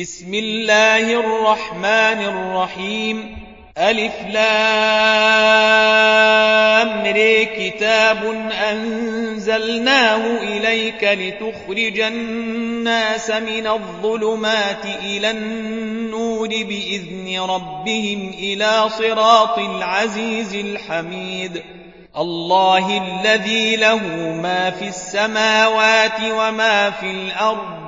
بسم الله الرحمن الرحيم. ألف لام. ري كتاب أنزلناه إليك لتخرج الناس من الظلمات إلى النور بإذن ربهم إلى صراط العزيز الحميد. الله الذي له ما في السماوات وما في الأرض.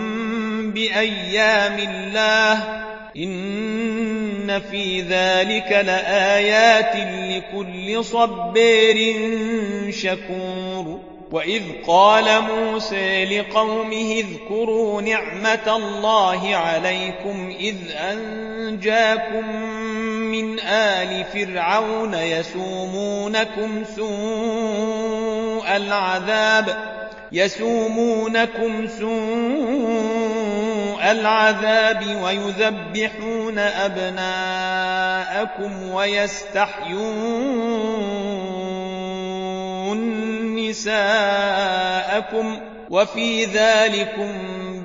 بأيام الله إن في ذلك لآيات لكل صبير شكور وإذ قال موسى لقومه اذكروا نعمة الله عليكم إذ أنجاكم من آل فرعون يسومونكم سوء العذاب يسومونكم سوء العذاب ويذبحون أبناءكم ويستحيون نساءكم وفي ذلكم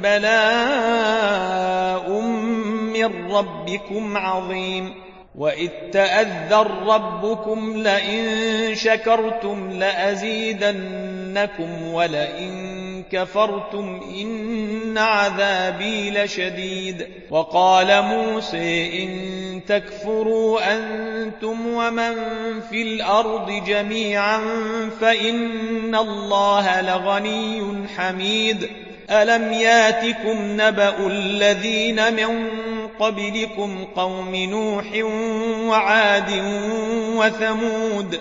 بلاء من ربكم عظيم وإذ تأذر ربكم لئن شكرتم لأزيدنكم ولئن كفرتم إن عذابي لشديد. وقال موسى إن تكفروا أنتم ومن في الأرض جميعا فإن الله لغني حميد. ألم ياتكم نبأ الذين من قبلكم قوم نوح وعاد وثمود؟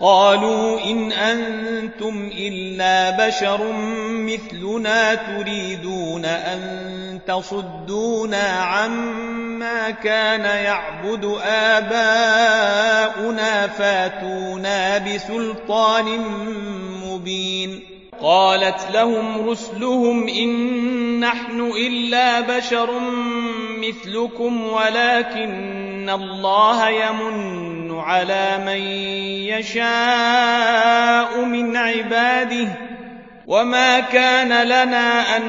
قالوا إن أنتم إلا بشر مثلنا تريدون أن تصدونا عما كان يعبد آباؤنا فاتونا بسلطان مبين قالت لهم رسلهم إن نحن إلا بشر مثلكم ولكن الله يمن على من يشاء من عباده وما كان لنا أن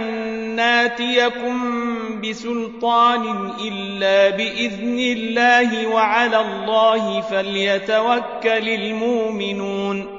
ناتيكم بسلطان إلا بإذن الله وعلى الله فليتوكل المؤمنون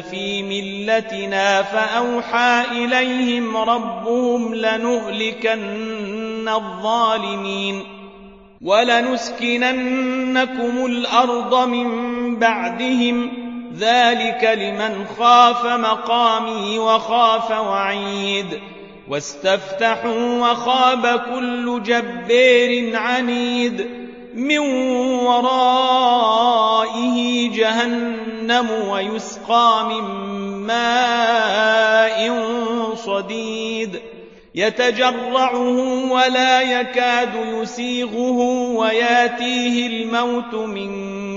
في ملتنا فأوحى إليهم ربهم لنهلكن الظالمين ولنسكننكم الأرض من بعدهم ذلك لمن خاف مقامي وخاف وعيد واستفتحوا وخاب كل جبير عنيد من ورائه جهنم ويسقى من ماء صديد يتجرعه ولا يكاد يسيغه وياتيه الموت من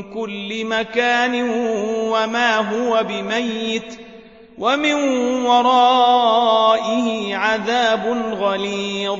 كل مكان وما هو بميت ومن ورائه عذاب غليظ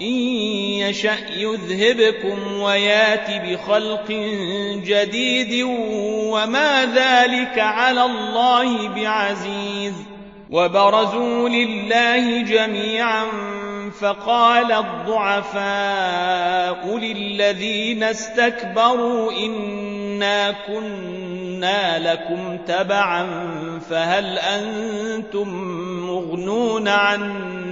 إن يشأ يذهبكم ويات بخلق جديد وما ذلك على الله بعزيز وبرزوا لله جميعا فقال الضعفاء للذين استكبروا إنا كنا لكم تبعا فهل أنتم مغنون عنا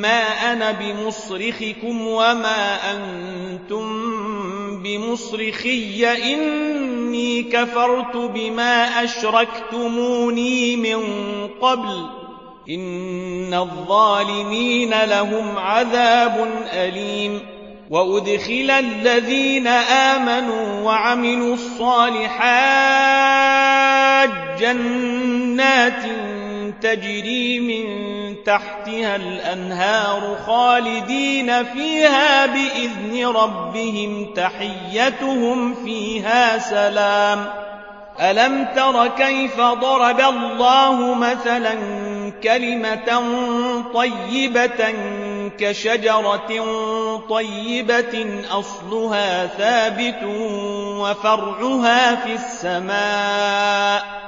ما أنا بمصرخكم وما أنتم بمصرخي. إني كفرت بما أشركتموني من قبل. إن الظالمين لهم عذاب أليم. وأدخل الذين آمنوا وعملوا الصالحات جنات تجري من تحتها الأنهار خالدين فيها بإذن ربهم تحيتهم فيها سلام. ألم تر كيف ضرب الله مثلا كلمة طيبة كشجرة طيبة أصلها ثابت وفرعها في السماء.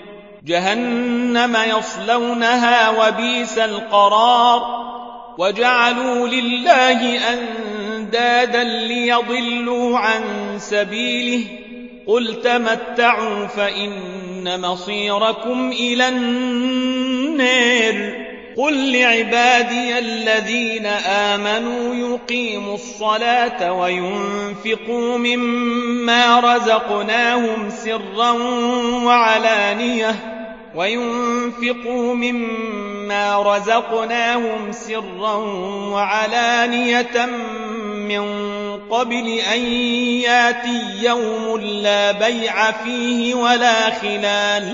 جهنم يصلونها وبيس القرار وجعلوا لله أندادا ليضلوا عن سبيله قل تمتعوا فإن مصيركم إلى النار قل لعبادي الذين آمنوا يقيموا الصلاة وينفقوا مما رزقناهم سرا وعلانية وينفقوا مما رزقناهم سرا وعلانية من قبل أن ياتي يوم لا بيع فيه ولا خلال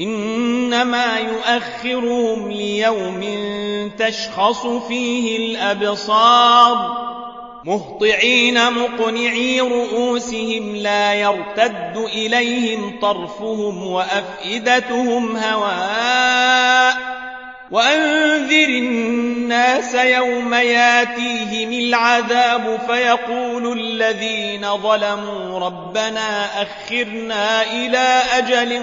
إنما يؤخرهم ليوم تشخص فيه الأبصار مهطعين مقنعي رؤوسهم لا يرتد إليهم طرفهم وأفئدتهم هواء وأنذر الناس يوم ياتيهم العذاب فيقول الذين ظلموا ربنا أخرنا إلى أجل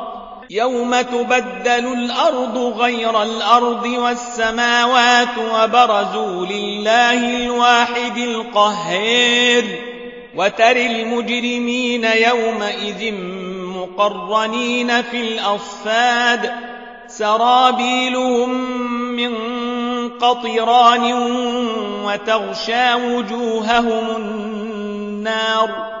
يوم تبدل الأرض غير الأرض والسماوات وبرزوا لله الواحد القهير وتر المجرمين يومئذ مقرنين في الأصفاد سرابيلهم من قطران وتغشى وجوههم النار